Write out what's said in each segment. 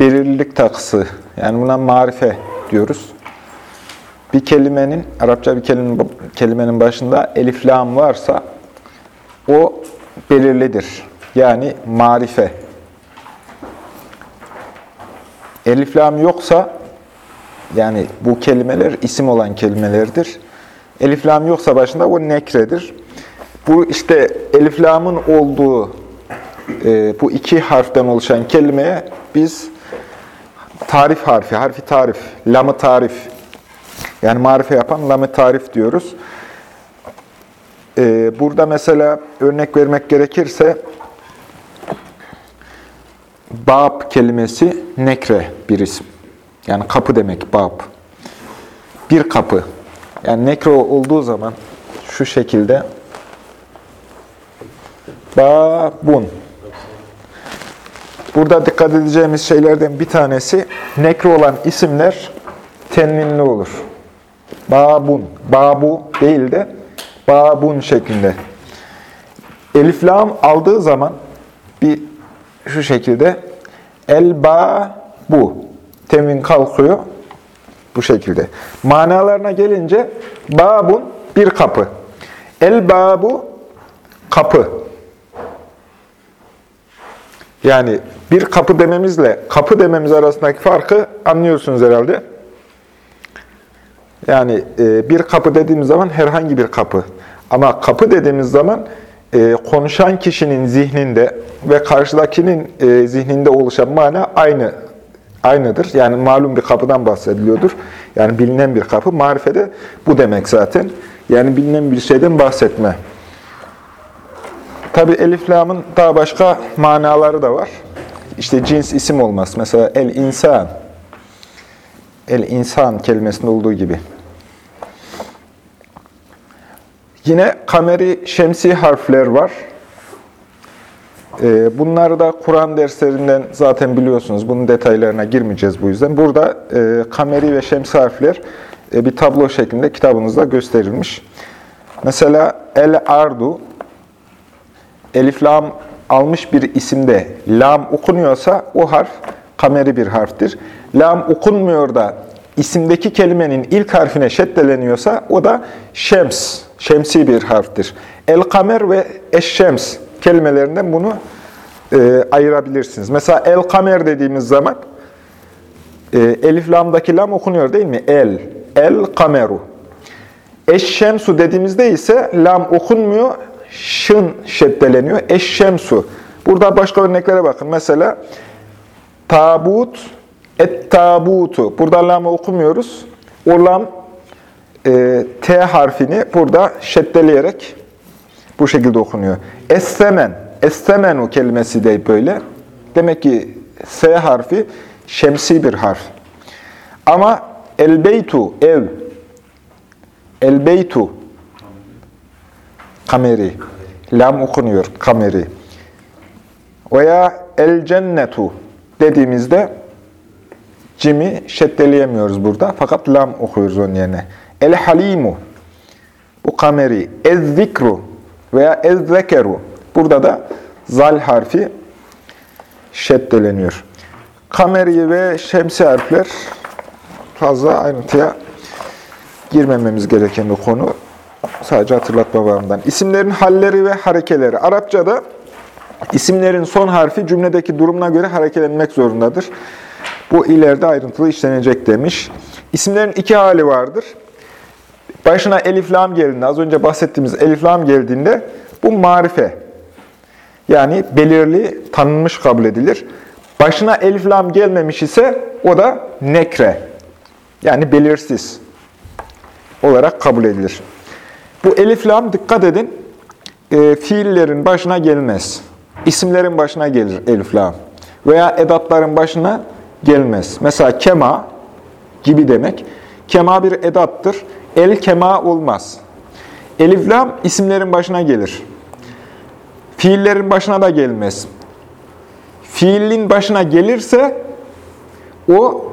belirlilik takısı. Yani buna marife diyoruz. Bir kelimenin, Arapça bir kelimenin, kelimenin başında elif lam varsa o belirlidir. Yani marife. Elif lam yoksa yani bu kelimeler isim olan kelimelerdir. Elif lam yoksa başında o nekredir. Bu işte elif lamın olduğu e, bu iki harften oluşan kelimeye biz tarif harfi, harfi tarif, lamı tarif, yani marife yapan lamı tarif diyoruz. Ee, burada mesela örnek vermek gerekirse, bab kelimesi nekre bir isim. Yani kapı demek bab. Bir kapı. Yani nekre olduğu zaman şu şekilde babun. Burada dikkat edeceğimiz şeylerden bir tanesi nekre olan isimler tenvinli olur. Babun, babu değil de babun şeklinde. Elif lam aldığı zaman bir şu şekilde el ba bu temin kalkıyor bu şekilde. Manalarına gelince babun bir kapı. El babu kapı. Yani bir kapı dememizle kapı dememiz arasındaki farkı anlıyorsunuz herhalde. Yani e, bir kapı dediğimiz zaman herhangi bir kapı. Ama kapı dediğimiz zaman e, konuşan kişinin zihninde ve karşıdakinin e, zihninde oluşan mana aynı aynıdır. Yani malum bir kapıdan bahsediliyordur. Yani bilinen bir kapı. Marifede bu demek zaten. Yani bilinen bir şeyden bahsetme. Tabi elif lamın daha başka manaları da var. İşte cins isim olmaz. Mesela el insan. El insan kelimesinde olduğu gibi. Yine kameri şemsi harfler var. Ee, bunları da Kur'an derslerinden zaten biliyorsunuz. Bunun detaylarına girmeyeceğiz bu yüzden. Burada e, kameri ve şemsi harfler e, bir tablo şeklinde kitabınızda gösterilmiş. Mesela el ardu elif lam almış bir isimde lam okunuyorsa o harf kameri bir harftir. Lam okunmuyor da isimdeki kelimenin ilk harfine şeddeleniyorsa o da şems, şemsi bir harftir. El-kamer ve eş-şems kelimelerinden bunu e, ayırabilirsiniz. Mesela el-kamer dediğimiz zaman e, elif lamdaki lam okunuyor değil mi? El, el-kameru. Eş-şemsu dediğimizde ise lam okunmuyor, şın şeddeleniyor. Eş-şemsu. Burada başka örneklere bakın. Mesela tabut, et-tabutu. Burada lamı okumuyoruz. O lam e, T harfini burada şeddeleyerek bu şekilde okunuyor. Es-semen. Es-semenu kelimesi de böyle. Demek ki S harfi şemsi bir harf. Ama el-beytu, ev. El-beytu kameri. Lam okunuyor, kameri. Veya el cennetu dediğimizde cimi şeddeleyemiyoruz burada. Fakat lam okuyoruz onun yerine. El halimu bu kameri. Ez zikru veya ez zekeru. Burada da zal harfi şeddeleniyor. Kameri ve şemsi harfler fazla ayrıntıya girmememiz gereken bir konu. Sadece hatırlatma bağımından. İsimlerin halleri ve harekeleri. Arapçada isimlerin son harfi cümledeki durumuna göre harekelenmek zorundadır. Bu ileride ayrıntılı işlenecek demiş. İsimlerin iki hali vardır. Başına elif lam geldiğinde, az önce bahsettiğimiz elif lam geldiğinde bu marife. Yani belirli, tanınmış kabul edilir. Başına elif lam gelmemiş ise o da nekre. Yani belirsiz olarak kabul edilir. Bu elif lam dikkat edin e, fiillerin başına gelmez. İsimlerin başına gelir elif lam. Veya edatların başına gelmez. Mesela kema gibi demek. Kema bir edattır. El kema olmaz. Elif lam isimlerin başına gelir. Fiillerin başına da gelmez. Fiilin başına gelirse o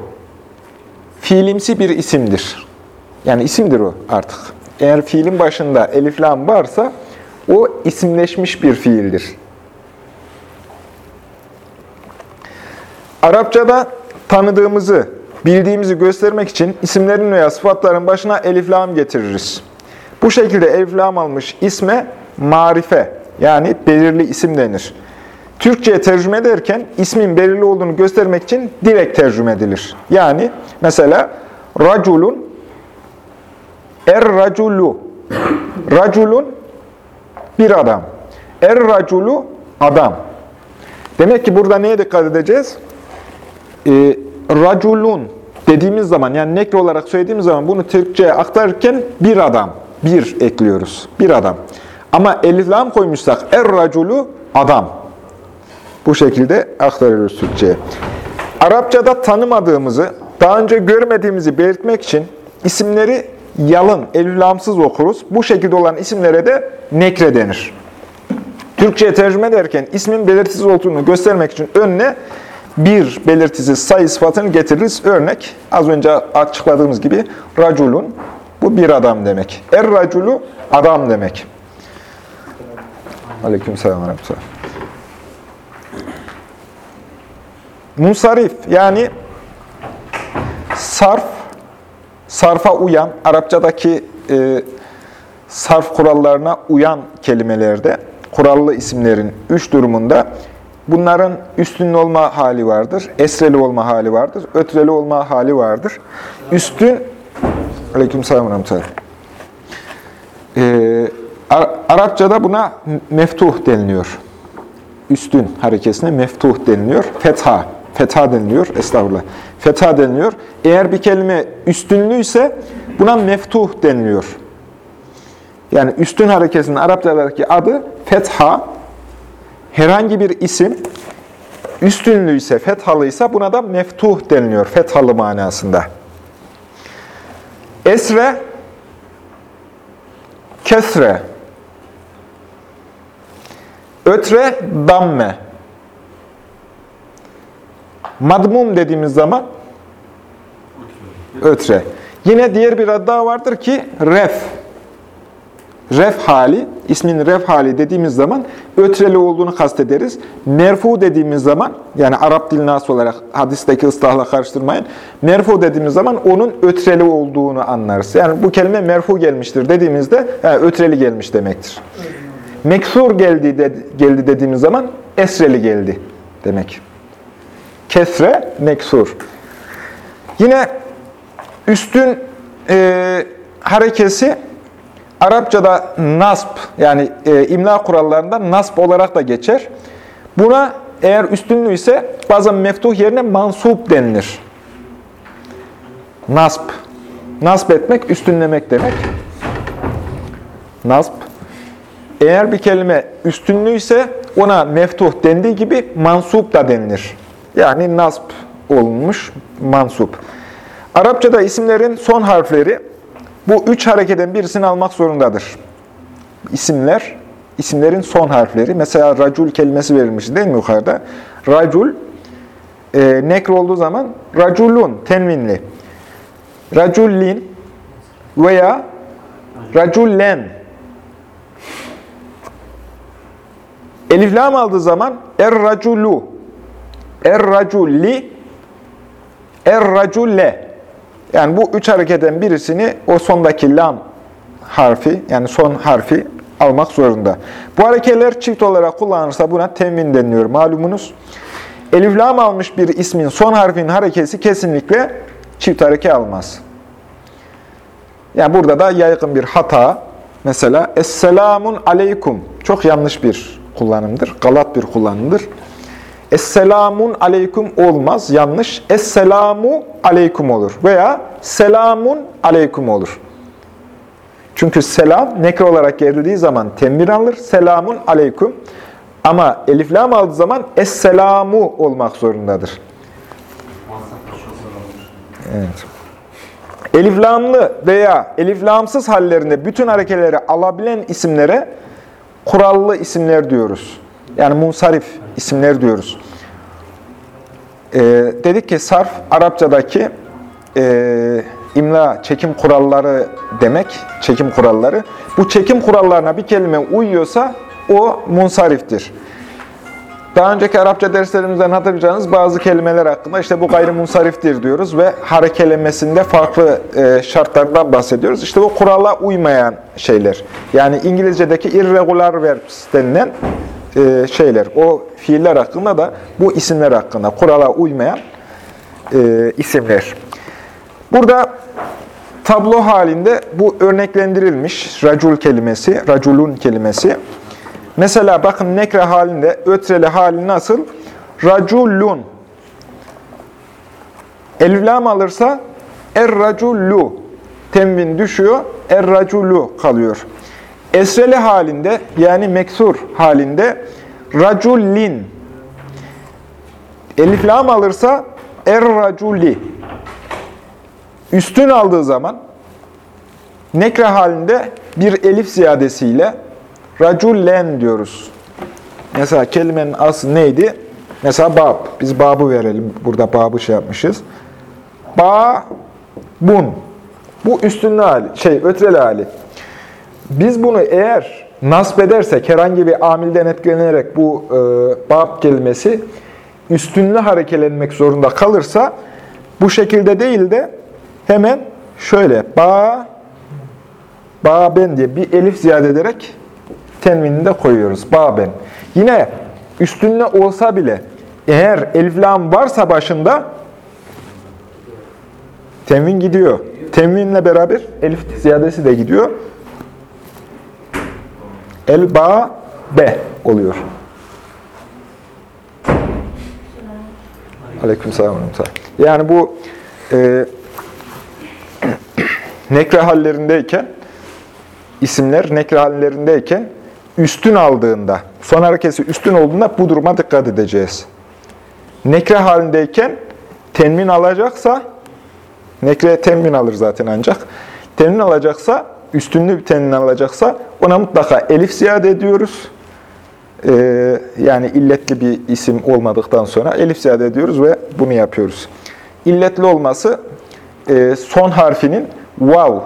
fiilimsi bir isimdir. Yani isimdir o artık. Eğer fiilin başında elif lam varsa o isimleşmiş bir fiildir. Arapçada tanıdığımızı, bildiğimizi göstermek için isimlerin veya sıfatların başına elif lam getiririz. Bu şekilde elif lam almış isme marife yani belirli isim denir. Türkçe'ye tercüme ederken ismin belirli olduğunu göstermek için direkt tercüme edilir. Yani mesela raculun er-raculu raculun bir adam. Er-raculu adam. Demek ki burada neye dikkat edeceğiz? Ee, raculun dediğimiz zaman yani nekre olarak söylediğimiz zaman bunu Türkçe'ye aktarırken bir adam, bir ekliyoruz. Bir adam. Ama elif lam koymuşsak er-raculu adam. Bu şekilde aktarıyoruz Türkçe'ye. Arapçada tanımadığımızı, daha önce görmediğimizi belirtmek için isimleri yalın, eliflamsız okuruz. Bu şekilde olan isimlere de nekre denir. Türkçe'ye tercüme ederken ismin belirtisiz olduğunu göstermek için önüne bir belirtisiz sayı sıfatını getiririz. Örnek, az önce açıkladığımız gibi raculun, bu bir adam demek. Er raculu, adam demek. Aleyküm selam. Musarif yani sarf, sarfa uyan, Arapçadaki e, sarf kurallarına uyan kelimelerde, kurallı isimlerin üç durumunda bunların üstünlü olma hali vardır, esreli olma hali vardır, ötreli olma hali vardır. Üstün, aleyküm selam ee, Arapçada buna meftuh deniliyor. Üstün harekesine meftuh deniliyor. Fetha. Fetha deniliyor. Estağfurullah. Fetha deniliyor. Eğer bir kelime üstünlüyse buna meftuh deniliyor. Yani üstün harekesinin Arapçadaki adı fetha. Herhangi bir isim üstünlüyse, fethalıysa buna da meftuh deniliyor. Fethalı manasında. Esre, kesre, ötre, damme. Madmum dediğimiz zaman ötre. Yine diğer bir adı daha vardır ki ref. Ref hali, ismin ref hali dediğimiz zaman ötreli olduğunu kastederiz. Merfu dediğimiz zaman, yani Arap dil nasıl olarak hadisteki ıslahla karıştırmayın. Merfu dediğimiz zaman onun ötreli olduğunu anlarız. Yani bu kelime merfu gelmiştir dediğimizde yani ötreli gelmiş demektir. Meksur geldi, de, geldi dediğimiz zaman esreli geldi demek. Kesre, meksur. Yine üstün e, harekesi Arapçada nasp yani e, imla kurallarında nasp olarak da geçer. Buna eğer üstünlü ise bazen meftuh yerine mansup denilir. Nasp. Nasp etmek, üstünlemek demek. Nasp. Eğer bir kelime üstünlü ise ona meftuh dendiği gibi mansup da denilir. Yani nasp olunmuş mansup. Arapçada isimlerin son harfleri bu üç harekeden birisini almak zorundadır. İsimler, isimlerin son harfleri. Mesela racul kelimesi verilmiş değil mi yukarıda? Racul, e, nekr olduğu zaman raculun, tenvinli. Racullin veya racullen. Elif lam aldığı zaman er-raculu, er-raculli, er-raculle. Yani bu üç hareketten birisini o sondaki lam harfi yani son harfi almak zorunda. Bu hareketler çift olarak kullanırsa buna temin deniliyor malumunuz. Elif lam almış bir ismin son harfinin harekesi kesinlikle çift hareke almaz. Yani burada da yaygın bir hata. Mesela Esselamun aleykum. Çok yanlış bir kullanımdır. Galat bir kullanımdır. Esselamun aleyküm olmaz, yanlış. Esselamu aleyküm olur veya selamun aleyküm olur. Çünkü selam nekre olarak geldiği zaman tembir alır. Selamun aleyküm. Ama elif lam aldığı zaman esselamu olmak zorundadır. Evet. Eliflamlı veya eliflamsız hallerinde bütün harekeleri alabilen isimlere kurallı isimler diyoruz. Yani munsarif isimler diyoruz. Ee, dedik ki sarf Arapçadaki e, imla çekim kuralları demek, çekim kuralları. Bu çekim kurallarına bir kelime uyuyorsa o munsariftir. Daha önceki Arapça derslerimizden hatırlayacağınız bazı kelimeler hakkında işte bu gayrimunsariftir diyoruz ve harekelemesinde farklı e, şartlardan bahsediyoruz. İşte bu kurala uymayan şeyler. Yani İngilizce'deki irregular verbs denilen e, şeyler. O fiiller hakkında da bu isimler hakkında kurala uymayan e, isimler. Burada tablo halinde bu örneklendirilmiş racul kelimesi, raculun kelimesi. Mesela bakın nekre halinde ötreli hali nasıl? Raculun. Eliflam alırsa er-racullu. Tenvin düşüyor, er-raculu kalıyor. Esreli halinde yani meksur halinde racullin. Eliflam alırsa er-raculi. Üstün aldığı zaman nekre halinde bir elif ziyadesiyle racullen diyoruz. Mesela kelimenin aslı neydi? Mesela bab. Biz babı verelim. Burada babı şey yapmışız. Ba, bun. Bu üstünlü hali, şey ötreli hali. Biz bunu eğer nasp edersek, herhangi bir amilden etkilenerek bu e, bab kelimesi üstünlü harekelenmek zorunda kalırsa, bu şekilde değil de hemen şöyle ba, ba ben diye bir elif ziyade ederek tenvinini de koyuyoruz. Baben. Yine üstünde olsa bile eğer elif lam varsa başında tenvin gidiyor. Tenvinle beraber elif ziyadesi de gidiyor. El ba be oluyor. Ve rahmetullah. Yani bu e, nekre hallerindeyken isimler nekre hallerindeyken üstün aldığında, son harekesi üstün olduğunda bu duruma dikkat edeceğiz. Nekre halindeyken tenmin alacaksa, nekre tenmin alır zaten ancak, tenmin alacaksa, üstünlü bir tenmin alacaksa ona mutlaka elif ziyade ediyoruz. Ee, yani illetli bir isim olmadıktan sonra elif ziyade ediyoruz ve bunu yapıyoruz. İlletli olması e, son harfinin vav,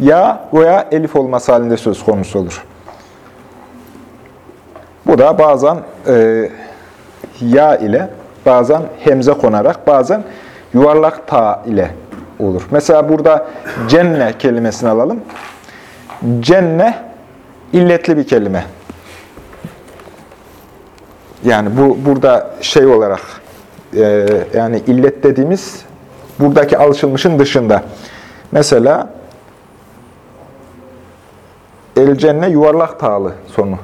ya veya elif olması halinde söz konusu olur. Bu da bazen e, ya ile, bazen hemze konarak, bazen yuvarlak ta ile olur. Mesela burada cenne kelimesini alalım. Cenne illetli bir kelime. Yani bu burada şey olarak e, yani illet dediğimiz buradaki alışılmışın dışında. Mesela el cenne yuvarlak tağlı sonu.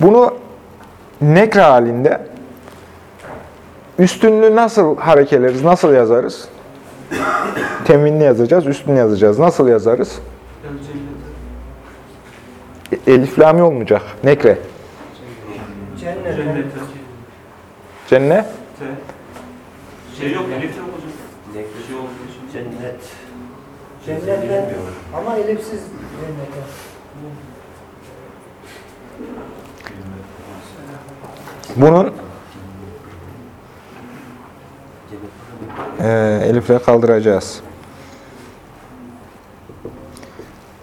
Bunu nekre halinde üstünlüğü nasıl harekeleriz, nasıl yazarız? Teminli yazacağız, üstünlü yazacağız. Nasıl yazarız? Elif lami olmayacak. Nekre. Cennete. Cennete. Cenne. Te. Şey yok, elif yok hocam. Şey. Cennet. Cennetten ama elifsiz cennete. Bunun e, elifle kaldıracağız.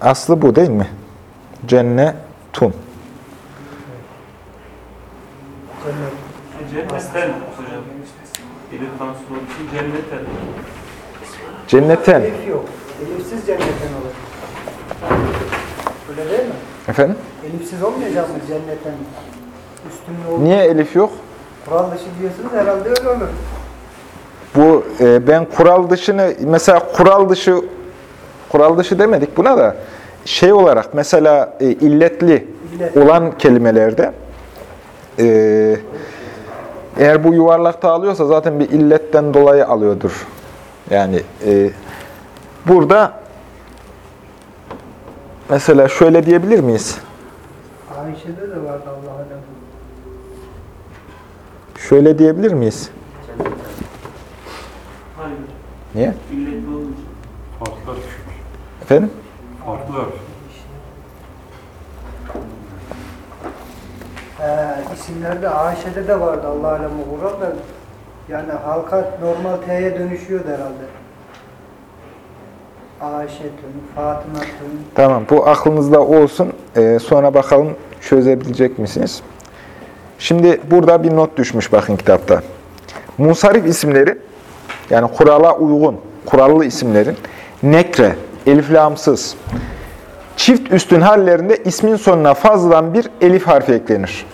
Aslı bu değil mi? Cennetun. Cennet. Cennetten hocam. Elif kansız olduğu için cennetten. Cenneten. Elif yok. Elifsiz cennetten olur. Öyle değil mi? Efendim? Elifsiz olmayacak mı cennetten? Üstünlüğü olur. Niye elif yok? Kural dışı diyorsunuz herhalde öyle olur. E, ben kural dışını mesela kural dışı kural dışı demedik buna da şey olarak mesela e, illetli İllet. olan kelimelerde e, eğer bu yuvarlakta alıyorsa zaten bir illetten dolayı alıyordur. Yani e, burada mesela şöyle diyebilir miyiz? Ayşe'de de vardı Allah'a. Şöyle diyebilir miyiz? Niye? Olunca. Farklar, Efendim? farklar. Ee, isimlerde Ayşe'de de vardı Allah alem Kur'an da yani halka normal T'ye dönüşüyordu herhalde. Ayşe'tün, Fatıma'tün. Tamam bu aklınızda olsun. Ee, sonra bakalım çözebilecek misiniz? Şimdi burada bir not düşmüş bakın kitapta. Munsarif isimleri yani kurala uygun, kurallı isimlerin nekre, elif lamsız, çift üstün hallerinde ismin sonuna fazladan bir elif harfi eklenir.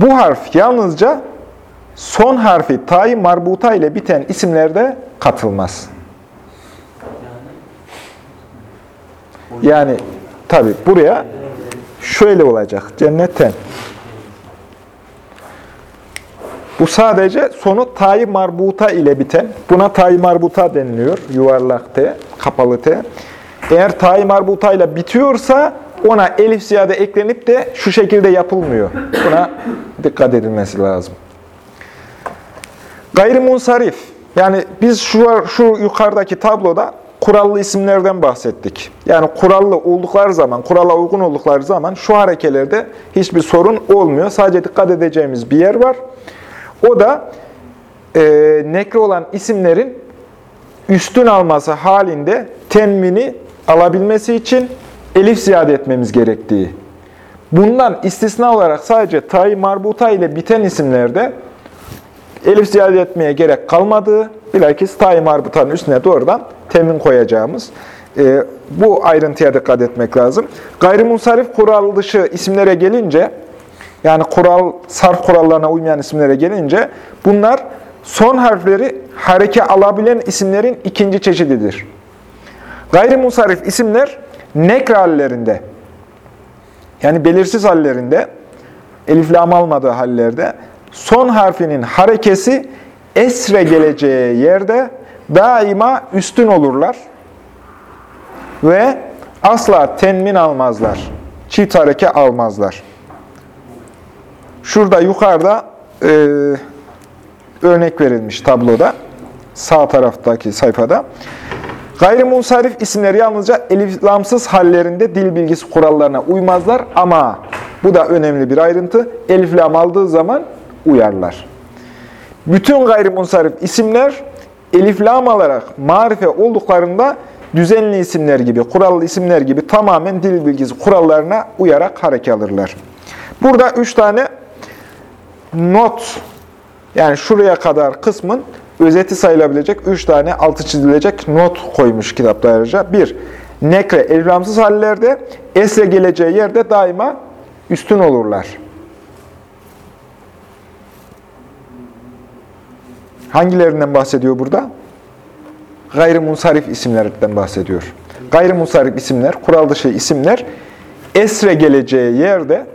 Bu harf yalnızca son harfi tayi marbuta ile biten isimlerde katılmaz. Yani tabi buraya şöyle olacak. Cennetten. Bu sadece sonu tayi marbuta ile biten. Buna tayi marbuta deniliyor. Yuvarlak T, kapalı T. Eğer tayi marbuta ile bitiyorsa ona elif ziyade eklenip de şu şekilde yapılmıyor. Buna dikkat edilmesi lazım. Gayrimunsarif. Yani biz şu, şu yukarıdaki tabloda kurallı isimlerden bahsettik. Yani kurallı oldukları zaman, kurala uygun oldukları zaman şu harekelerde hiçbir sorun olmuyor. Sadece dikkat edeceğimiz bir yer var. O da e, nekre olan isimlerin üstün alması halinde tenmini alabilmesi için elif ziyade etmemiz gerektiği. Bundan istisna olarak sadece tay marbuta ile biten isimlerde elif ziyade etmeye gerek kalmadığı, bilakis tay marbutanın üstüne doğrudan temin koyacağımız e, bu ayrıntıya dikkat etmek lazım. Gayrimunsarif kural dışı isimlere gelince, yani kural sarf kurallarına uymayan isimlere gelince, bunlar son harfleri hareke alabilen isimlerin ikinci çeşididir. Gayrimunsarif isimler nekre hallerinde, yani belirsiz hallerinde, elif lam almadığı hallerde son harfinin harekesi esre geleceği yerde daima üstün olurlar ve asla tenmin almazlar. Çift hareke almazlar. Şurada yukarıda e, örnek verilmiş tabloda, sağ taraftaki sayfada. Gayrimunsarif isimler yalnızca eliflamsız hallerinde dil bilgisi kurallarına uymazlar ama bu da önemli bir ayrıntı. Eliflam aldığı zaman uyarlar. Bütün gayrimunsarif isimler eliflam alarak marife olduklarında düzenli isimler gibi, kurallı isimler gibi tamamen dil bilgisi kurallarına uyarak hareket alırlar. Burada üç tane not, yani şuraya kadar kısmın özeti sayılabilecek üç tane altı çizilecek not koymuş kitapta ayrıca. Bir, nekre eliflamsız hallerde, esre geleceği yerde daima üstün olurlar. Hangilerinden bahsediyor burada? Gayrimunsarif isimlerden bahsediyor. Gayrimunsarif isimler, kural dışı isimler esre geleceği yerde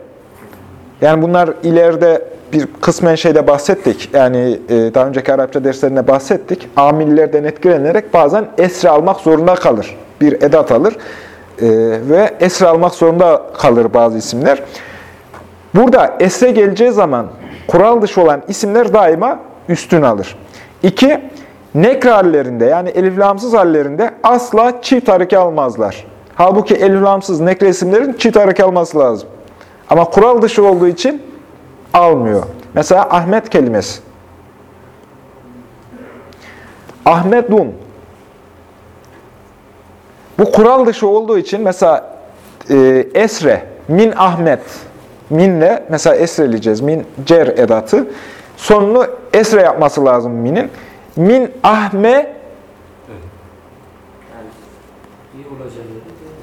yani bunlar ileride bir kısmen şeyde bahsettik. Yani e, daha önceki Arapça derslerinde bahsettik. Amillerden etkilenerek bazen esre almak zorunda kalır. Bir edat alır e, ve esre almak zorunda kalır bazı isimler. Burada esre geleceği zaman kural dışı olan isimler daima üstün alır. İki, nekre hallerinde yani eliflamsız hallerinde asla çift hareke almazlar. Halbuki eliflamsız nekre isimlerin çift hareke alması lazım. Ama kural dışı olduğu için almıyor. Mesela Ahmet kelimesi. Ahmetun. Bu kural dışı olduğu için mesela e, esre, min Ahmet, minle mesela esreleyeceğiz. Min cer edatı. Sonunu esre yapması lazım minin. Min ahme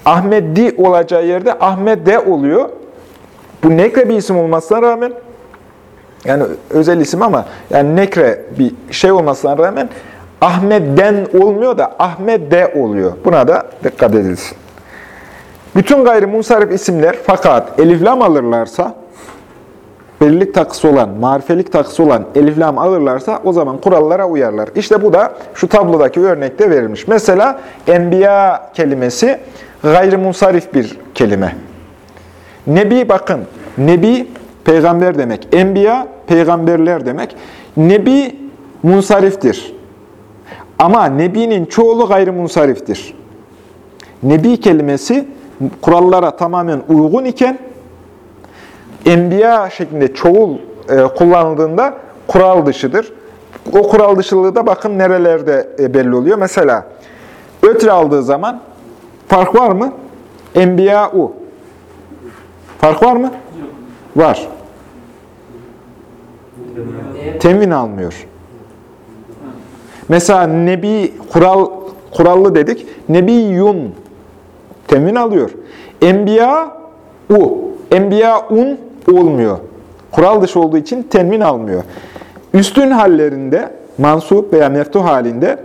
Ahmedi olacağı yerde Ahmede oluyor. Bu nekre bir isim olmasına rağmen yani özel isim ama yani nekre bir şey olmasına rağmen Ahmet'den olmuyor da Ahmet'de oluyor. Buna da dikkat edilsin. Bütün gayrimunsarif isimler fakat eliflam alırlarsa belirlilik takısı olan, marifelik takısı olan eliflam alırlarsa o zaman kurallara uyarlar. İşte bu da şu tablodaki örnekte verilmiş. Mesela enbiya kelimesi gayrimunsarif bir kelime. Nebi bakın, nebi peygamber demek. Enbiya peygamberler demek. Nebi munsariftir. Ama Nebi'nin çoğulu gayrimunsariftir. Nebi kelimesi kurallara tamamen uygun iken enbiya şeklinde çoğul e, kullanıldığında kural dışıdır. O kural dışılığı da bakın nerelerde e, belli oluyor. Mesela ötre aldığı zaman fark var mı? Enbiya-u. Fark var mı? Var. Temin almıyor. Mesela nebi kural kurallı dedik. Nebiyun temin alıyor. Enbiya u. Enbiya un olmuyor. Kural dışı olduğu için temin almıyor. Üstün hallerinde mansup veya meftuh halinde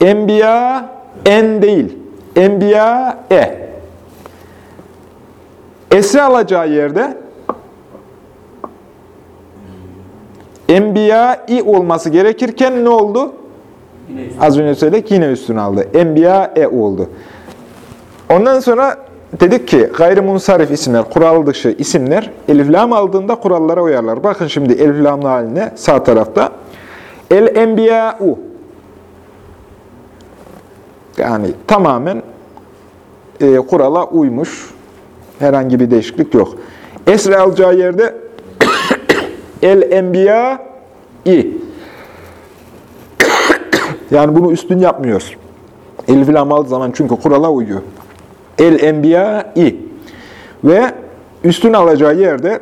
enbiya en değil. Enbiya e. Esre alacağı yerde enbiya-i olması gerekirken ne oldu? Az önce söyledik yine üstüne aldı. Enbiya-e oldu. Ondan sonra dedik ki gayrimunsarif isimler, kural dışı isimler elif lam aldığında kurallara uyarlar. Bakın şimdi elif lamlı haline sağ tarafta. El enbiya'u yani tamamen e, kurala uymuş. Herhangi bir değişiklik yok. Esre alacağı yerde el enbiya i. Yani bunu üstün yapmıyoruz. Elif lam aldığı zaman çünkü kurala uyuyor. El enbiya i. Ve üstün alacağı yerde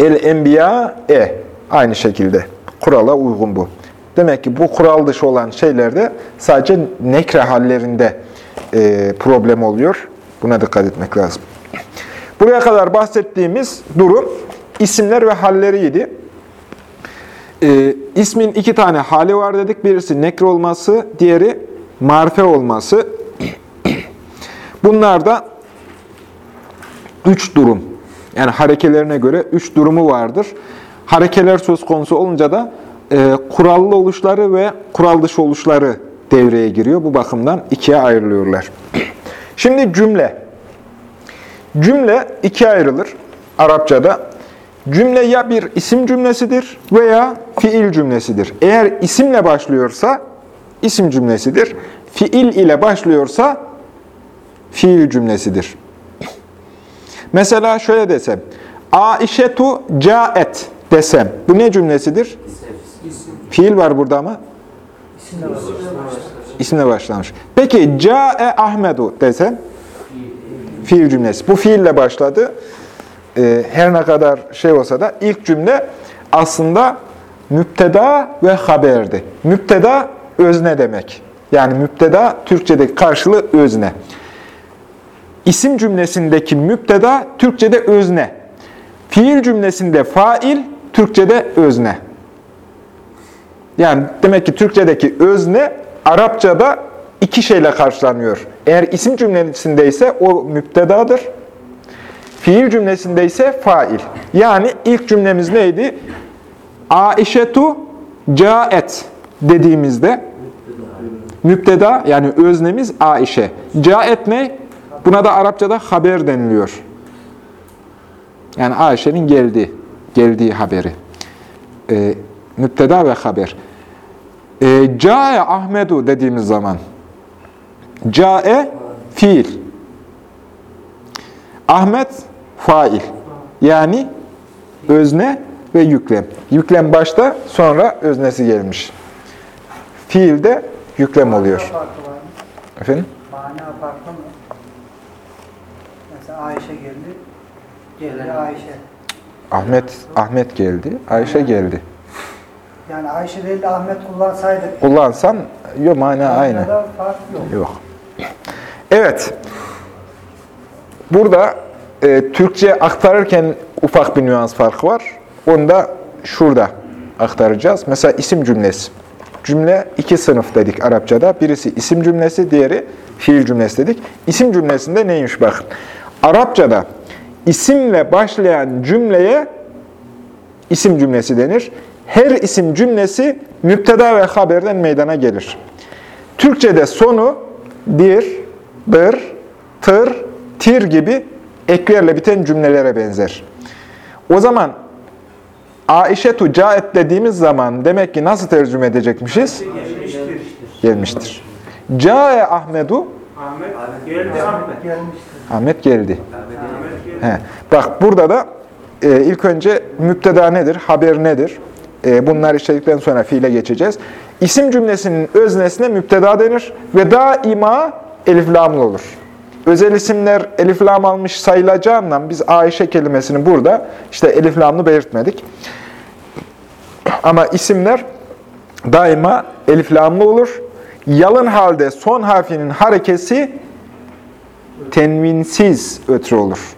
el enbiya e. Aynı şekilde. Kurala uygun bu. Demek ki bu kural dışı olan şeylerde sadece nekre hallerinde e, problem oluyor. Buna dikkat etmek lazım. Buraya kadar bahsettiğimiz durum isimler ve halleriydi. E, ismin iki tane hali var dedik. Birisi nekre olması, diğeri marife olması. Bunlar da üç durum. Yani harekelerine göre üç durumu vardır. Harekeler söz konusu olunca da e, kurallı oluşları ve kural dışı oluşları devreye giriyor. Bu bakımdan ikiye ayrılıyorlar. Şimdi cümle. Cümle ikiye ayrılır Arapçada. Cümle ya bir isim cümlesidir veya fiil cümlesidir. Eğer isimle başlıyorsa isim cümlesidir. Fiil ile başlıyorsa fiil cümlesidir. Mesela şöyle desem, Aişetu caet desem. Bu ne cümlesidir? Fiil var burada ama. İsimle var. İsimle başlamış. Peki, cae Ahmedu desem. Fiil cümlesi. Bu fiille başladı. Ee, her ne kadar şey olsa da ilk cümle aslında müpteda ve haberdi. Müpteda özne demek. Yani müpteda Türkçedeki karşılığı özne. İsim cümlesindeki müpteda Türkçede özne. Fiil cümlesinde fail Türkçede özne. Yani demek ki Türkçedeki özne Arapçada iki şeyle karşılanıyor. Eğer isim cümlesinde ise o müptedadır. Fiil cümlesinde ise fail. Yani ilk cümlemiz neydi? Aişetu caet dediğimizde müpteda yani öznemiz Aişe. Caet ne? Buna da Arapçada haber deniliyor. Yani Ayşe'nin geldiği, geldiği haberi. Ee, müpteda ve haber. Ee, Cae Ahmedu dediğimiz zaman Cae fiil. Ahmet fail. Yani özne ve yüklem. Yüklem başta sonra öznesi gelmiş. Fiilde yüklem oluyor. Mana farkı var mı? Efendim? Mana farklı mı? Mesela Ayşe geldi. Geldi Ayşe. Ahmet Ahmet geldi, Ayşe geldi. Yani Ayşe değil de Ahmet kullansaydık. Kullansan yok mana aynı. manada fark yok. Yok. Evet. Burada e, Türkçe aktarırken ufak bir nüans farkı var. Onu da şurada aktaracağız. Mesela isim cümlesi. Cümle iki sınıf dedik Arapçada. Birisi isim cümlesi, diğeri fiil cümlesi dedik. İsim cümlesinde neymiş bakın. Arapçada isimle başlayan cümleye isim cümlesi denir. Her isim cümlesi müpteda ve haberden meydana gelir. Türkçe'de sonu dir, dır, tır, tir gibi eklerle biten cümlelere benzer. O zaman Aişetu caet dediğimiz zaman demek ki nasıl tercüme edecekmişiz? gelmiştir. Cae Ahmedu, Ahmet geldi Ahmet. Gelmiştir. Ahmet geldi. Ahmet geldi. He. Bak burada da e, ilk önce müpteda nedir, haber nedir? E, bunlar işledikten sonra fiile geçeceğiz. İsim cümlesinin öznesine müpteda denir ve daima elif lamlı olur. Özel isimler elif lam almış sayılacağından biz Ayşe kelimesini burada işte elif lamlı belirtmedik. Ama isimler daima elif lamlı olur. Yalın halde son harfinin harekesi tenvinsiz ötürü olur.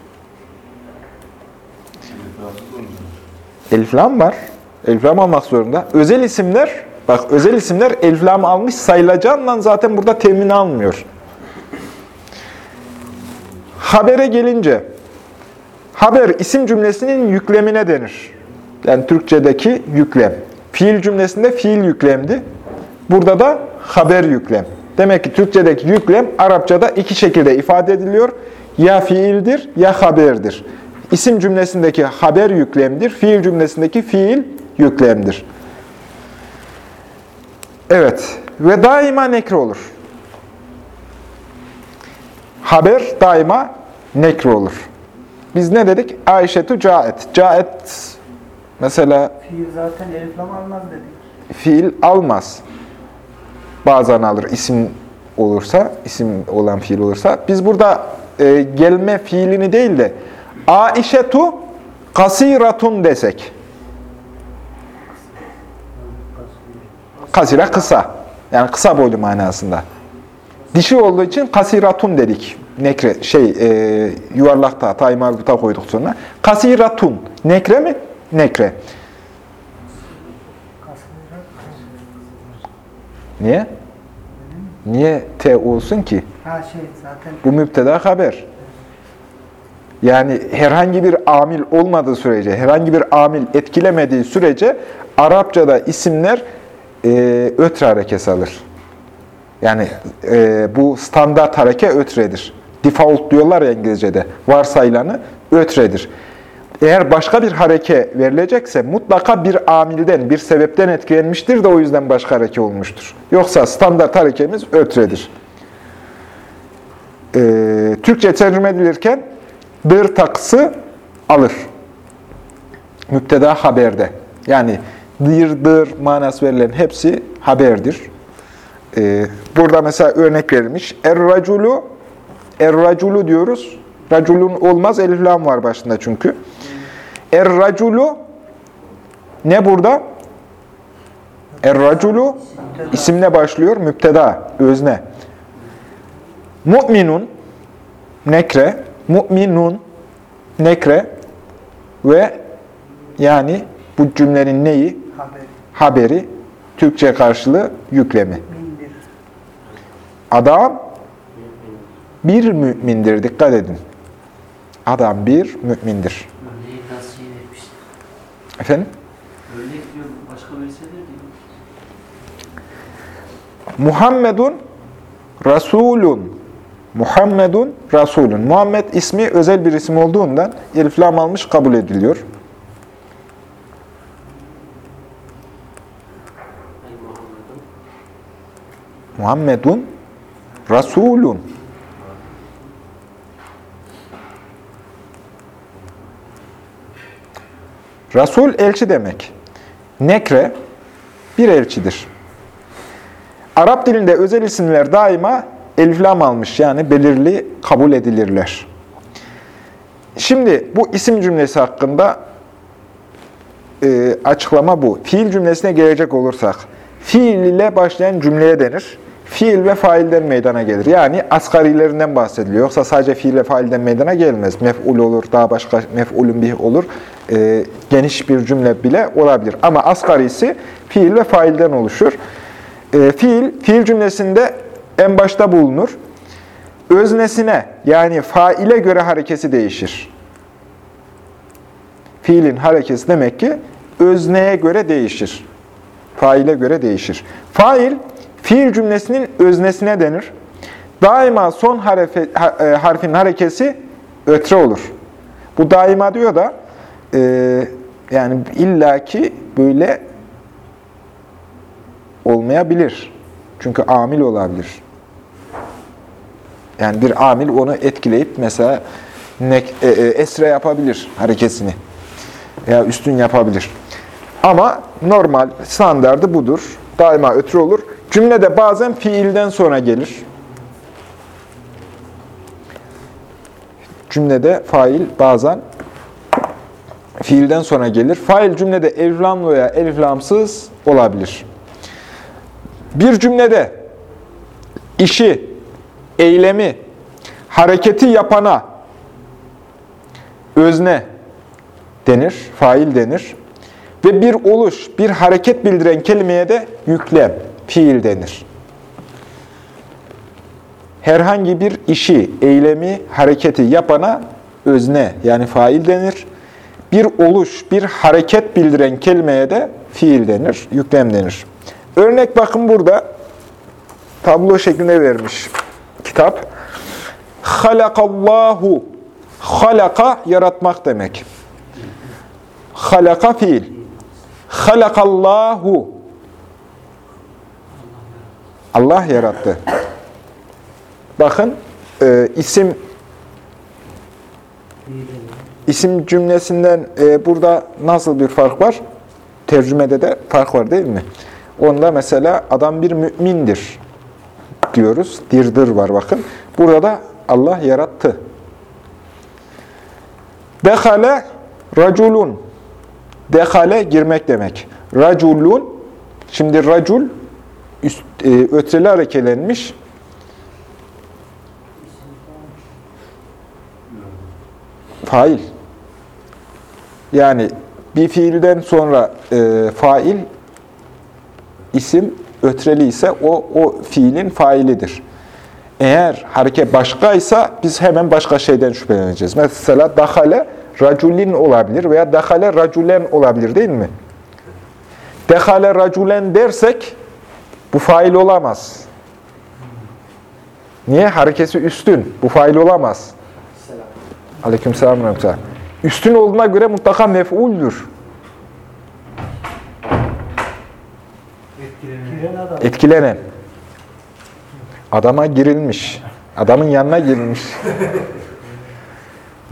Elif lam var. Elif lam almak zorunda. Özel isimler, bak özel isimler elif lam almış sayılacağından zaten burada temin almıyor. Habere gelince, haber isim cümlesinin yüklemine denir. Yani Türkçedeki yüklem. Fiil cümlesinde fiil yüklemdi. Burada da haber yüklem. Demek ki Türkçedeki yüklem Arapçada iki şekilde ifade ediliyor. Ya fiildir ya haberdir. İsim cümlesindeki haber yüklemdir. Fiil cümlesindeki fiil yüklemdir. Evet. Ve daima nekre olur. Haber daima nekre olur. Biz ne dedik? Ayşetu caet. Caet mesela Fiil zaten elif lam almaz dedik. fiil almaz. Bazen alır isim olursa, isim olan fiil olursa. Biz burada e, gelme fiilini değil de Aişetu kasiratun desek. Kasira kısa. Yani kısa boylu manasında. Dişi olduğu için kasiratun dedik. Nekre, şey, e, yuvarlakta, tayma buta koyduk sonra. Kasiratun. Nekre mi? Nekre. Niye? Niye T olsun ki? Ha şey zaten Bu müpteda haber. Yani herhangi bir amil olmadığı sürece, herhangi bir amil etkilemediği sürece Arapçada isimler e, ötre harekesi alır. Yani e, bu standart hareke ötredir. Default diyorlar ya İngilizce'de. Varsayılanı ötredir. Eğer başka bir hareke verilecekse mutlaka bir amilden, bir sebepten etkilenmiştir de o yüzden başka hareke olmuştur. Yoksa standart harekemiz ötredir. Ee, Türkçe tercüme edilirken dır takısı alır. Müpteda haberde. Yani dır dır manası verilen hepsi haberdir. Ee, burada mesela örnek verilmiş. Er-raculu Er-raculu diyoruz. Raculun olmaz. Elif lam var başında çünkü. Er-raculu ne burada? Er-raculu isimle başlıyor. Müpteda, özne. Mu'minun nekre, mu'minun nekre ve yani bu cümlenin neyi? haber. Haberi, Türkçe karşılığı yüklemi. Adam bir mümindir. Dikkat edin. Adam bir mümindir. Efendim? Muhammedun Rasulun. Muhammedun Rasulun. Muhammed ismi özel bir isim olduğundan elif lam almış kabul ediliyor. Muhammedun Rasulun. Rasul elçi demek. Nekre bir elçidir. Arap dilinde özel isimler daima elif lam almış yani belirli kabul edilirler. Şimdi bu isim cümlesi hakkında e, açıklama bu. Fiil cümlesine gelecek olursak, fiil ile başlayan cümleye denir. Fiil ve failden meydana gelir. Yani asgarilerinden bahsediliyor. Yoksa sadece fiil ve failden meydana gelmez. Mef'ul olur, daha başka mef'ulün bih olur. E, geniş bir cümle bile olabilir. Ama asgarisi fiil ve failden oluşur. E, fiil, fiil cümlesinde en başta bulunur. Öznesine yani faile göre harekesi değişir. Fiilin harekesi demek ki özneye göre değişir. Faile göre değişir. Fail, fiil cümlesinin öznesine denir. Daima son harfe, ha- e, harfin harekesi ötre olur. Bu daima diyor da e, yani illaki böyle olmayabilir. Çünkü amil olabilir. Yani bir amil onu etkileyip mesela nek, e, e, esre yapabilir harekesini. Veya üstün yapabilir. Ama normal, standardı budur. Daima ötürü olur. Cümlede bazen fiilden sonra gelir. Cümlede fail bazen fiilden sonra gelir. Fail cümlede eliflamlı veya eliflamsız olabilir. Bir cümlede işi, eylemi, hareketi yapana özne denir, fail denir. Ve bir oluş, bir hareket bildiren kelimeye de yüklem, fiil denir. Herhangi bir işi, eylemi, hareketi yapana özne yani fail denir. Bir oluş, bir hareket bildiren kelimeye de fiil denir, yüklem denir. Örnek bakın burada tablo şeklinde vermiş kitap. Halakallahu. Halaka yaratmak demek. Halaka fiil. Halakallahu. Allah yarattı. Bakın e, isim isim cümlesinden e, burada nasıl bir fark var? Tercümede de fark var değil mi? Onda mesela adam bir mümindir diyoruz. Dirdir var bakın. Burada da Allah yarattı. Dehale raculun. Dehale girmek demek. Raculun. Şimdi racul üst, e, ötreli harekelenmiş. Fail. Yani bir fiilden sonra e, fail isim ötreli ise o, o fiilin failidir. Eğer hareket başkaysa biz hemen başka şeyden şüpheleneceğiz. Mesela dahale raculin olabilir veya dahale raculen olabilir değil mi? Dehale raculen dersek bu fail olamaz. Niye? Harekesi üstün. Bu fail olamaz. Aleykümselam ve rahmetullah. Üstün olduğuna göre mutlaka mef'uldür. Etkilenen. Adama girilmiş. Adamın yanına girilmiş.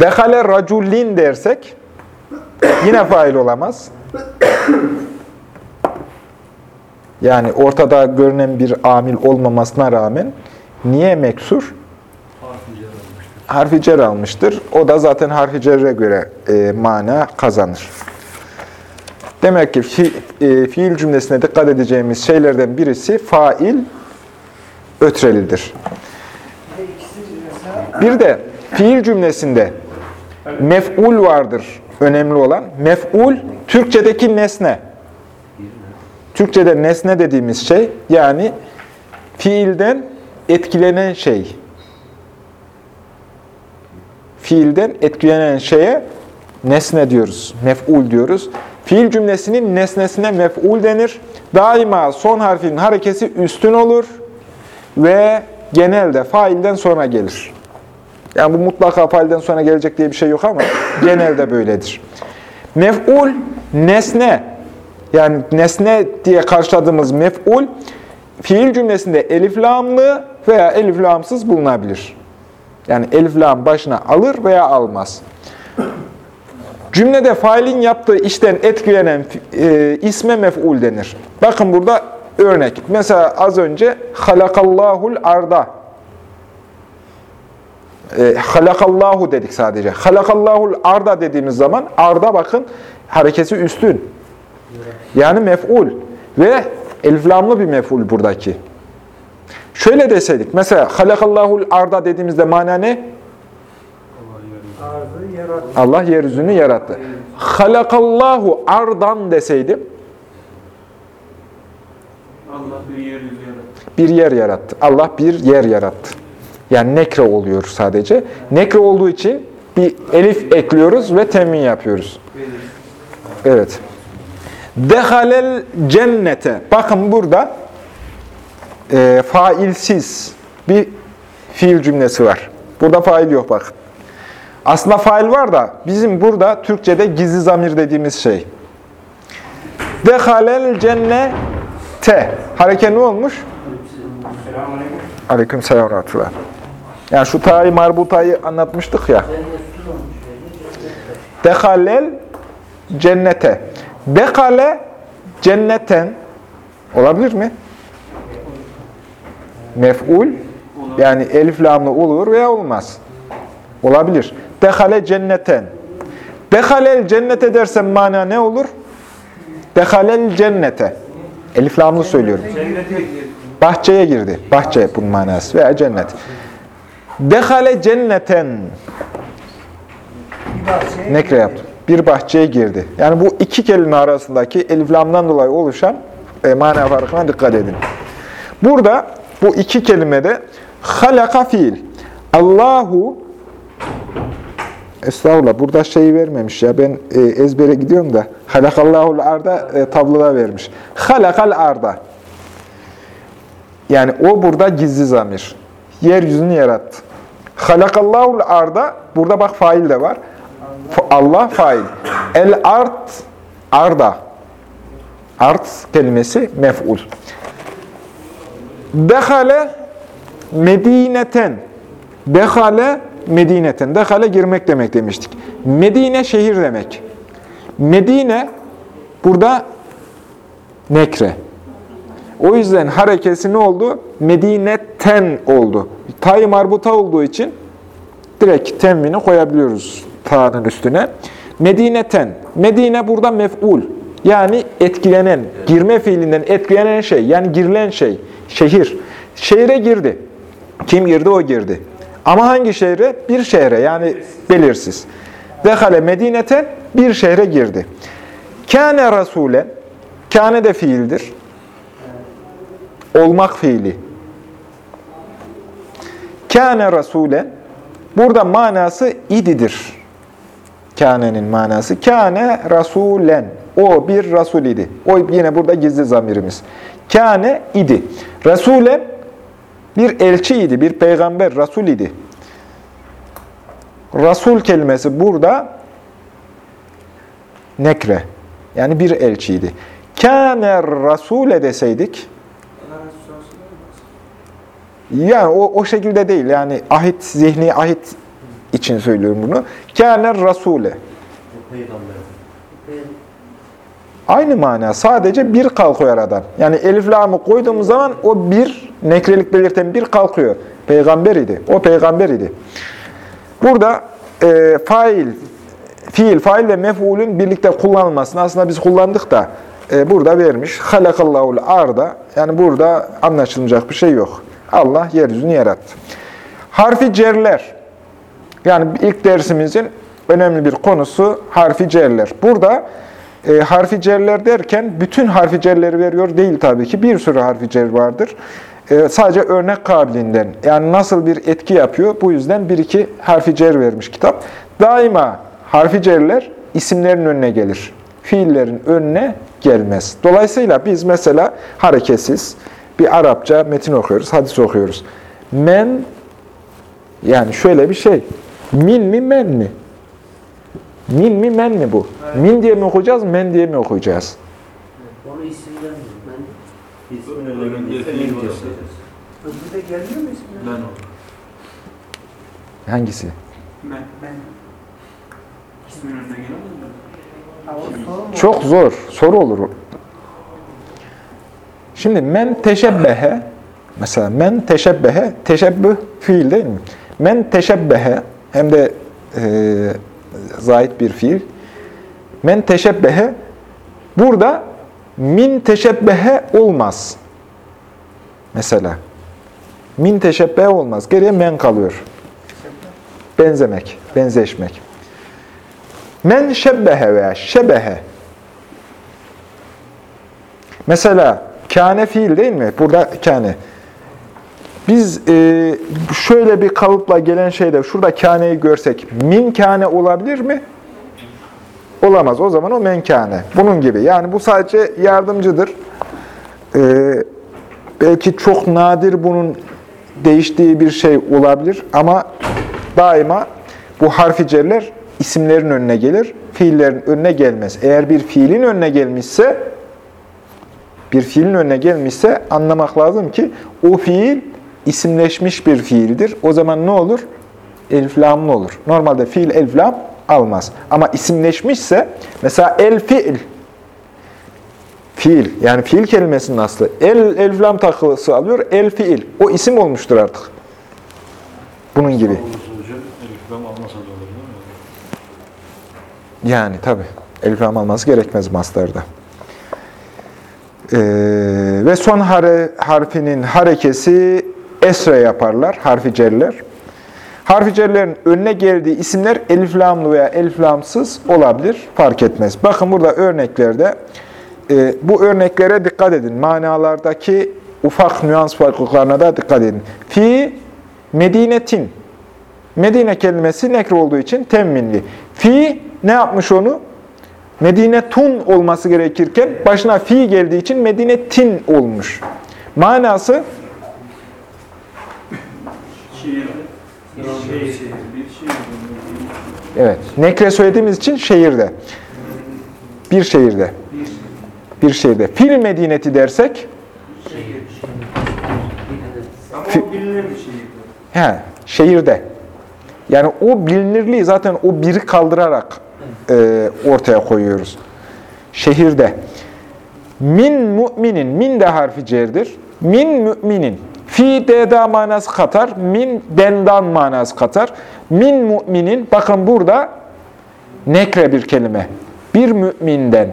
Dehale racullin dersek yine fail olamaz. Yani ortada görünen bir amil olmamasına rağmen niye meksur? Harfi cer almıştır. O da zaten harfi cerre göre e, mana kazanır. Demek ki fi, e, fiil cümlesine dikkat edeceğimiz şeylerden birisi fail ötrelidir. Bir de fiil cümlesinde mef'ul vardır önemli olan. Mef'ul Türkçedeki nesne. Türkçede nesne dediğimiz şey yani fiilden etkilenen şey. Fiilden etkilenen şeye nesne diyoruz. Mef'ul diyoruz. Fiil cümlesinin nesnesine mef'ul denir. Daima son harfin harekesi üstün olur ve genelde failden sonra gelir. Yani bu mutlaka failden sonra gelecek diye bir şey yok ama genelde böyledir. Mef'ul nesne yani nesne diye karşıladığımız mef'ul fiil cümlesinde elif lamlı veya elif lamsız bulunabilir. Yani elif lam başına alır veya almaz. Cümlede failin yaptığı işten etkilenen e, isme mef'ul denir. Bakın burada örnek. Mesela az önce halakallahul arda. E, halakallahu dedik sadece. Halakallahul arda dediğimiz zaman arda bakın harekesi üstün. Yani mef'ul. Ve eliflamlı bir mef'ul buradaki. Şöyle deseydik. Mesela halakallahul arda dediğimizde mana ne? Allah yeryüzünü yarattı. Halakallahu ardan deseydim Allah bir yeryüzü yarattı. bir yer yarattı. Allah bir yer yarattı. Yani nekre oluyor sadece. Nekre olduğu için bir elif ekliyoruz ve temin yapıyoruz. Evet. Dehalel cennete. Bakın burada e, failsiz bir fiil cümlesi var. Burada fail yok bakın. Aslında fail var da bizim burada Türkçe'de gizli zamir dediğimiz şey. Dehalel cennete. Hareket ne olmuş? Aleyküm selam rahmetullah. Yani şu ta'i marbutayı anlatmıştık ya. Dehalel cennete. Dekale cenneten olabilir mi? Mef'ul yani elif lamlı olur veya olmaz. Olabilir. Dehale cenneten. Dehalel cennete dersem mana ne olur? Dehalel cennete. Elif lamlı söylüyorum. Bahçeye girdi. Bahçe bunun manası veya cennet. Dehale cenneten. Nekre yaptım. Bir bahçeye girdi. Yani bu iki kelime arasındaki elif lamdan dolayı oluşan e, mana farkına dikkat edin. Burada bu iki kelimede halaka fiil. Allahu Estağfurullah. Burada şeyi vermemiş ya. Ben e, ezbere gidiyorum da. Halakallahul arda e, tabloda vermiş. Halakal arda. Yani o burada gizli zamir. Yeryüzünü yarattı. Halakallahul arda. Burada bak fail de var. Allah fail. El art arda. Art kelimesi mef'ul. Dehale medineten. Dehale medineten. Dehale girmek demek demiştik. Medine şehir demek. Medine burada nekre. O yüzden harekesi ne oldu? Medineten oldu. Tay marbuta olduğu için direkt tenvini koyabiliyoruz ta'nın üstüne. Medineten. Medine burada mef'ul. Yani etkilenen, girme fiilinden etkilenen şey. Yani girilen şey. Şehir. Şehre girdi. Kim girdi? O girdi. Ama hangi şehre? Bir şehre. Yani belirsiz. Dehale medineten bir şehre girdi. Kâne rasûlen. Kâne de fiildir. Olmak fiili. Kâne rasûlen. Burada manası ididir. Kâne'nin manası. Kâne rasûlen. O bir rasul idi. O yine burada gizli zamirimiz. Kâne idi. Rasûlen bir elçiydi, bir peygamber, rasul idi. Rasul kelimesi burada nekre. Yani bir elçiydi. Kâne rasûle deseydik, yani o, o şekilde değil. Yani ahit, zihni ahit için söylüyorum bunu. Kâne rasûle. Aynı mana. Sadece bir kalkıyor aradan. Yani elif lamı koyduğumuz zaman o bir, nekrelik belirten bir kalkıyor. Peygamber idi. O peygamber idi. Burada e, fail, fiil, fail ve mef'ulün birlikte kullanılmasını aslında biz kullandık da e, burada vermiş. Halakallahul arda. Yani burada anlaşılacak bir şey yok. Allah yeryüzünü yarattı. Harfi cerler. Yani ilk dersimizin önemli bir konusu harfi cerler. Burada e, harfi cerler derken bütün harfi cerleri veriyor değil tabii ki. Bir sürü harfi cer vardır. E, sadece örnek kabiliğinden. Yani nasıl bir etki yapıyor bu yüzden bir iki harfi cer vermiş kitap. Daima harfi cerler isimlerin önüne gelir. Fiillerin önüne gelmez. Dolayısıyla biz mesela hareketsiz bir Arapça metin okuyoruz, hadis okuyoruz. Men yani şöyle bir şey. Min mi men mi? Min mi men mi bu? Min diye mi okuyacağız, men diye mi okuyacağız? Onu isimden İsmin. Öbürü de gelmiyor mu ismi? Ben o. Hangisi? Ben. Ben. İsmin önüne mi? Soru mu? Çok zor. Soru olur. Şimdi men teşebbehe mesela men teşebbehe teşebbüh fiil değil mi? Men teşebbehe hem de e, zait bir fiil. Men teşebbehe burada min teşebbehe olmaz. Mesela min teşebbehe olmaz. Geriye men kalıyor. Benzemek, benzeşmek. Men şebbehe veya şebehe Mesela kâne fiil değil mi? Burada kâne. Biz e, şöyle bir kalıpla gelen şeyde şurada kâneyi görsek min kâne olabilir mi? Olamaz. O zaman o menkâne. Bunun gibi. Yani bu sadece yardımcıdır. E, belki çok nadir bunun değiştiği bir şey olabilir ama daima bu harfi cerler isimlerin önüne gelir, fiillerin önüne gelmez. Eğer bir fiilin önüne gelmişse bir fiilin önüne gelmişse anlamak lazım ki o fiil isimleşmiş bir fiildir. O zaman ne olur? Elif lamlı olur. Normalde fiil elif lam almaz. Ama isimleşmişse mesela el fiil fiil yani fiil kelimesinin aslı el elif lam takılısı alıyor el fiil. O isim olmuştur artık. Bunun gibi. Eliflam? Yani tabi. Elif lam alması gerekmez maslarda. Ee, ve son hare, harfinin harekesi esre yaparlar, harfi cerler. Harfi cerlerin önüne geldiği isimler elif lamlı veya elif lamsız olabilir, fark etmez. Bakın burada örneklerde, e, bu örneklere dikkat edin. Manalardaki ufak nüans farklılıklarına da dikkat edin. Fi medinetin. Medine kelimesi nekre olduğu için temminli. Fi ne yapmış onu? Medine tun olması gerekirken başına fi geldiği için Medine tin olmuş. Manası Bir evet nekre söylediğimiz için şehirde. Bir şehirde. Bir şehirde. Fil medineti dersek Ama Fi- o bilinen bir şiirdi. he, şehirde. Yani o bilinirliği zaten o biri kaldırarak e, ortaya koyuyoruz. Şehirde. Min müminin, min de harfi cerdir. Min müminin. Fi deda manası katar, min dendan manası katar. Min müminin, bakın burada nekre bir kelime. Bir müminden.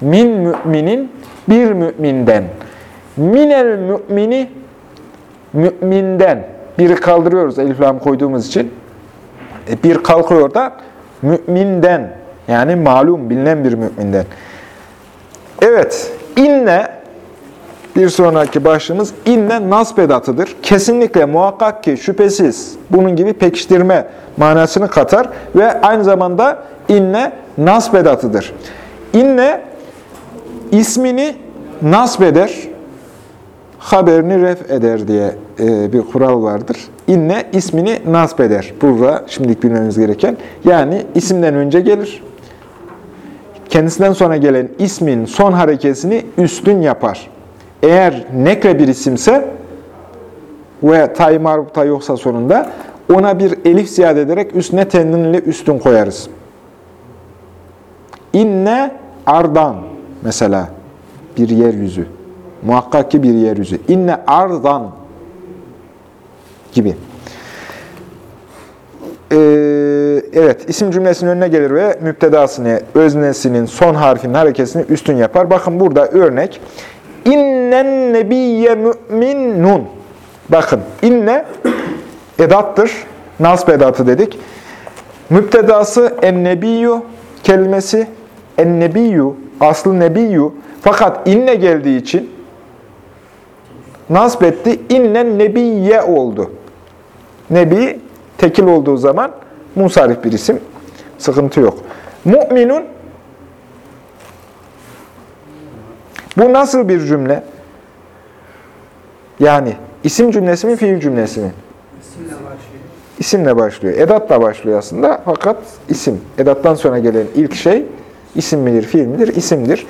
Min müminin, bir müminden. Minel mümini, müminden. Biri kaldırıyoruz elif lam koyduğumuz için. E, bir kalkıyor da müminden. Yani malum, bilinen bir müminden. Evet, inne bir sonraki başlığımız inne nasb edatıdır. Kesinlikle muhakkak ki şüphesiz bunun gibi pekiştirme manasını katar ve aynı zamanda inne nasb edatıdır. İnne ismini nasb eder, haberini ref eder diye e, bir kural vardır. İnne ismini nasb eder. Burada şimdilik bilmemiz gereken. Yani isimden önce gelir. Kendisinden sonra gelen ismin son harekesini üstün yapar. Eğer nekre bir isimse ve tay marbuta yoksa sonunda ona bir elif ziyade ederek üstüne tenvinle üstün koyarız. İnne ardan mesela bir yeryüzü. Muhakkak ki bir yeryüzü. İnne ardan gibi. Ee, evet, isim cümlesinin önüne gelir ve müptedasını, öznesinin son harfinin harekesini üstün yapar. Bakın burada örnek. İnnen nebiyye mü'minnun. Bakın, inne edattır. Nasb edatı dedik. Müptedası en-nebiyyü kelimesi. En-nebiyyü, aslı nebiyyü. Fakat inne geldiği için nasb etti. İnnen nebiyye oldu. Nebi tekil olduğu zaman musarif bir isim. Sıkıntı yok. Mu'minun bu nasıl bir cümle? Yani isim cümlesi mi, fiil cümlesi mi? İsimle başlıyor. İsimle başlıyor. Edatla başlıyor aslında fakat isim. Edattan sonra gelen ilk şey isim midir, fiil midir? İsimdir.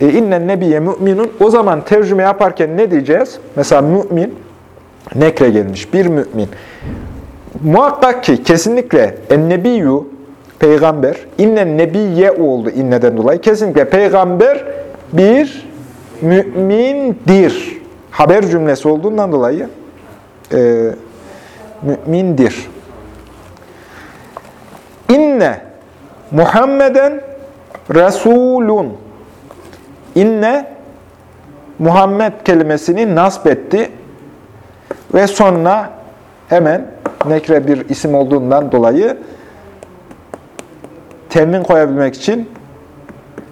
E, İnnen nebiye müminun. O zaman tercüme yaparken ne diyeceğiz? Mesela mümin, nekre gelmiş, bir mümin. Muhakkak ki kesinlikle ennebiyyü, peygamber, innen nebiye oldu inneden dolayı. Kesinlikle peygamber bir mümindir. Haber cümlesi olduğundan dolayı e, mümindir. İnne Muhammeden Resulun. İnne Muhammed kelimesini nasb etti ve sonra hemen nekre bir isim olduğundan dolayı temin koyabilmek için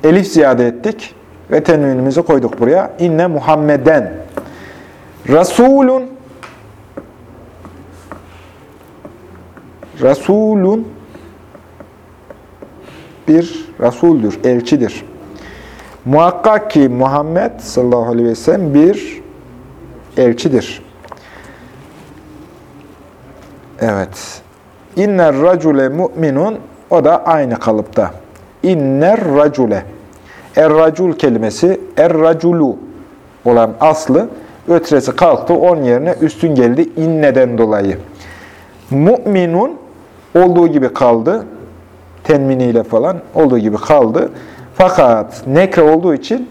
elif ziyade ettik ve tenvinimizi koyduk buraya. İnne Muhammeden Resulun Resulun bir Resuldür, elçidir. Muhakkak ki Muhammed sallallahu aleyhi ve sellem bir elçidir. Evet. İnner racule mu'minun o da aynı kalıpta. İnner racule. Er-racul kelimesi er-raculu olan aslı ötresi kalktı. Onun yerine üstün geldi inneden dolayı. Mu'minun olduğu gibi kaldı. Tenminiyle falan olduğu gibi kaldı. Fakat nekre olduğu için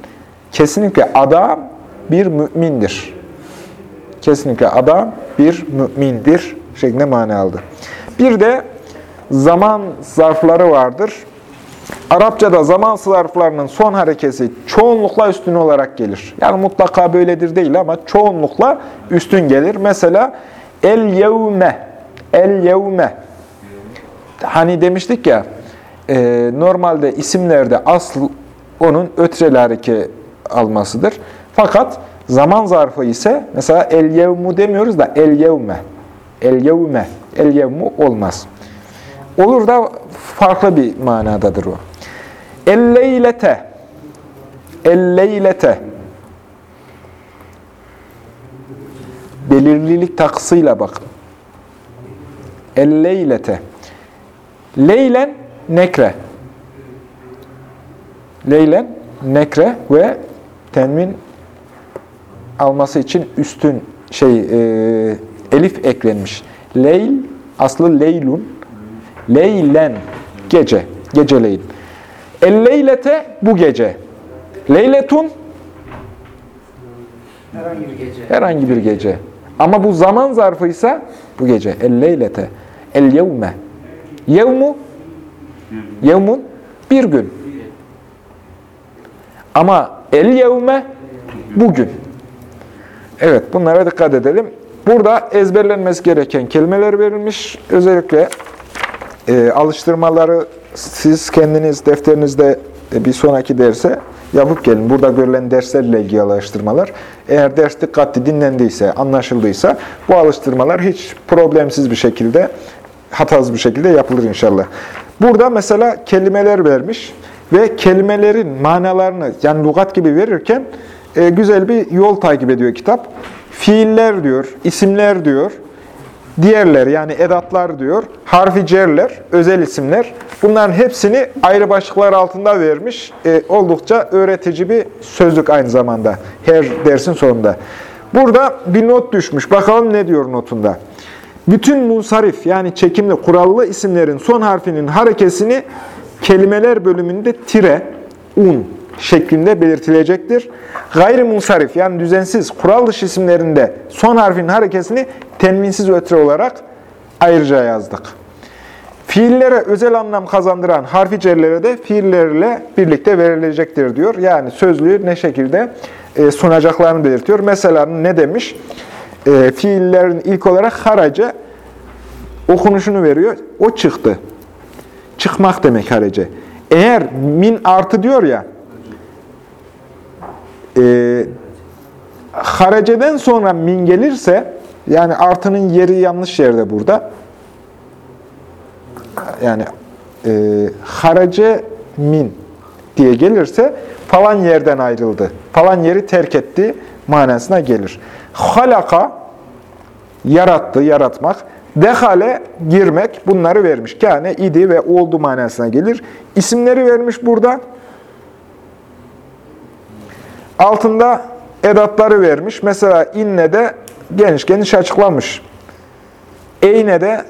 kesinlikle adam bir mümindir. Kesinlikle adam bir mümindir şeklinde mana aldı. Bir de zaman zarfları vardır. Arapçada zaman zarflarının son harekesi çoğunlukla üstün olarak gelir. Yani mutlaka böyledir değil ama çoğunlukla üstün gelir. Mesela el yevme, el yevme. Hani demiştik ya, e, normalde isimlerde asıl onun ötreli hareke almasıdır. Fakat zaman zarfı ise mesela el yevmu demiyoruz da el yevme. El yevme, el yevmu olmaz. Olur da farklı bir manadadır o. El-leylete. El-leylete. Belirlilik takısıyla bakın. El-leylete. Leylen nekre. Leylen nekre ve tenmin alması için üstün şey e, elif eklenmiş. Leyl aslı leylun. Leylen gece, geceleyin. El-leylete bu gece. Leyletun Herhangi bir gece. herhangi bir gece. Ama bu zaman zarfıysa bu gece. El-leylete. El-yevme. Yevmu yevmun bir gün. Ama el-yevme bugün. Evet bunlara dikkat edelim. Burada ezberlenmesi gereken kelimeler verilmiş. Özellikle e, alıştırmaları siz kendiniz defterinizde e, bir sonraki derse yapıp gelin. Burada görülen derslerle ilgili alıştırmalar. Eğer ders dikkatli dinlendiyse, anlaşıldıysa bu alıştırmalar hiç problemsiz bir şekilde, hatasız bir şekilde yapılır inşallah. Burada mesela kelimeler vermiş ve kelimelerin manalarını yani lügat gibi verirken e, güzel bir yol takip ediyor kitap. Fiiller diyor, isimler diyor, diğerler yani edatlar diyor, harfi cerler, özel isimler. Bunların hepsini ayrı başlıklar altında vermiş. E, oldukça öğretici bir sözlük aynı zamanda her dersin sonunda. Burada bir not düşmüş. Bakalım ne diyor notunda. Bütün munsarif yani çekimli kurallı isimlerin son harfinin harekesini kelimeler bölümünde tire, un şeklinde belirtilecektir. Gayri munsarif yani düzensiz kural dışı isimlerinde son harfin harekesini tenminsiz ötre olarak ayrıca yazdık. Fiillere özel anlam kazandıran harfi cerlere de fiillerle birlikte verilecektir diyor. Yani sözlüğü ne şekilde e, sunacaklarını belirtiyor. Mesela ne demiş? E, fiillerin ilk olarak harace okunuşunu veriyor. O çıktı. Çıkmak demek harece. Eğer min artı diyor ya, e, hareceden sonra min gelirse, yani artının yeri yanlış yerde burada. Yani e, harece min diye gelirse falan yerden ayrıldı. Falan yeri terk etti manasına gelir. Halaka yarattı, yaratmak. Dehale girmek bunları vermiş. Yani idi ve oldu manasına gelir. İsimleri vermiş burada. Altında edatları vermiş. Mesela inne de geniş geniş açıklamış. Eyne de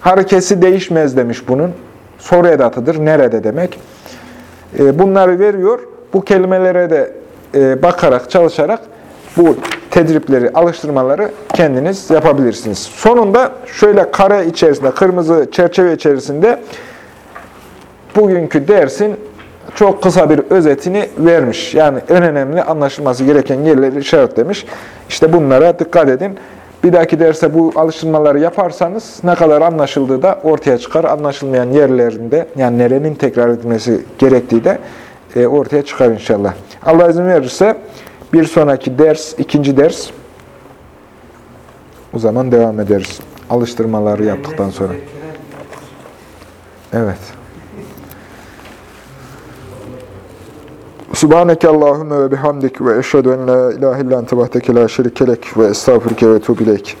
harekesi değişmez demiş bunun. Soru edatıdır. Nerede demek. E, bunları veriyor. Bu kelimelere de e, bakarak, çalışarak bu tedripleri, alıştırmaları kendiniz yapabilirsiniz. Sonunda şöyle kare içerisinde, kırmızı çerçeve içerisinde bugünkü dersin çok kısa bir özetini vermiş. Yani en önemli anlaşılması gereken yerleri işaretlemiş. İşte bunlara dikkat edin. Bir dahaki derse bu alıştırmaları yaparsanız ne kadar anlaşıldığı da ortaya çıkar. Anlaşılmayan yerlerinde yani nerenin tekrar edilmesi gerektiği de e, ortaya çıkar inşallah. Allah izin verirse bir sonraki ders, ikinci ders o zaman devam ederiz. Alıştırmaları yaptıktan sonra. Evet. Subhaneke Allahümme ve bihamdik ve eşhedü en la ilahe illan tebahteke la şerikelek ve estağfurke ve tuğbileyk.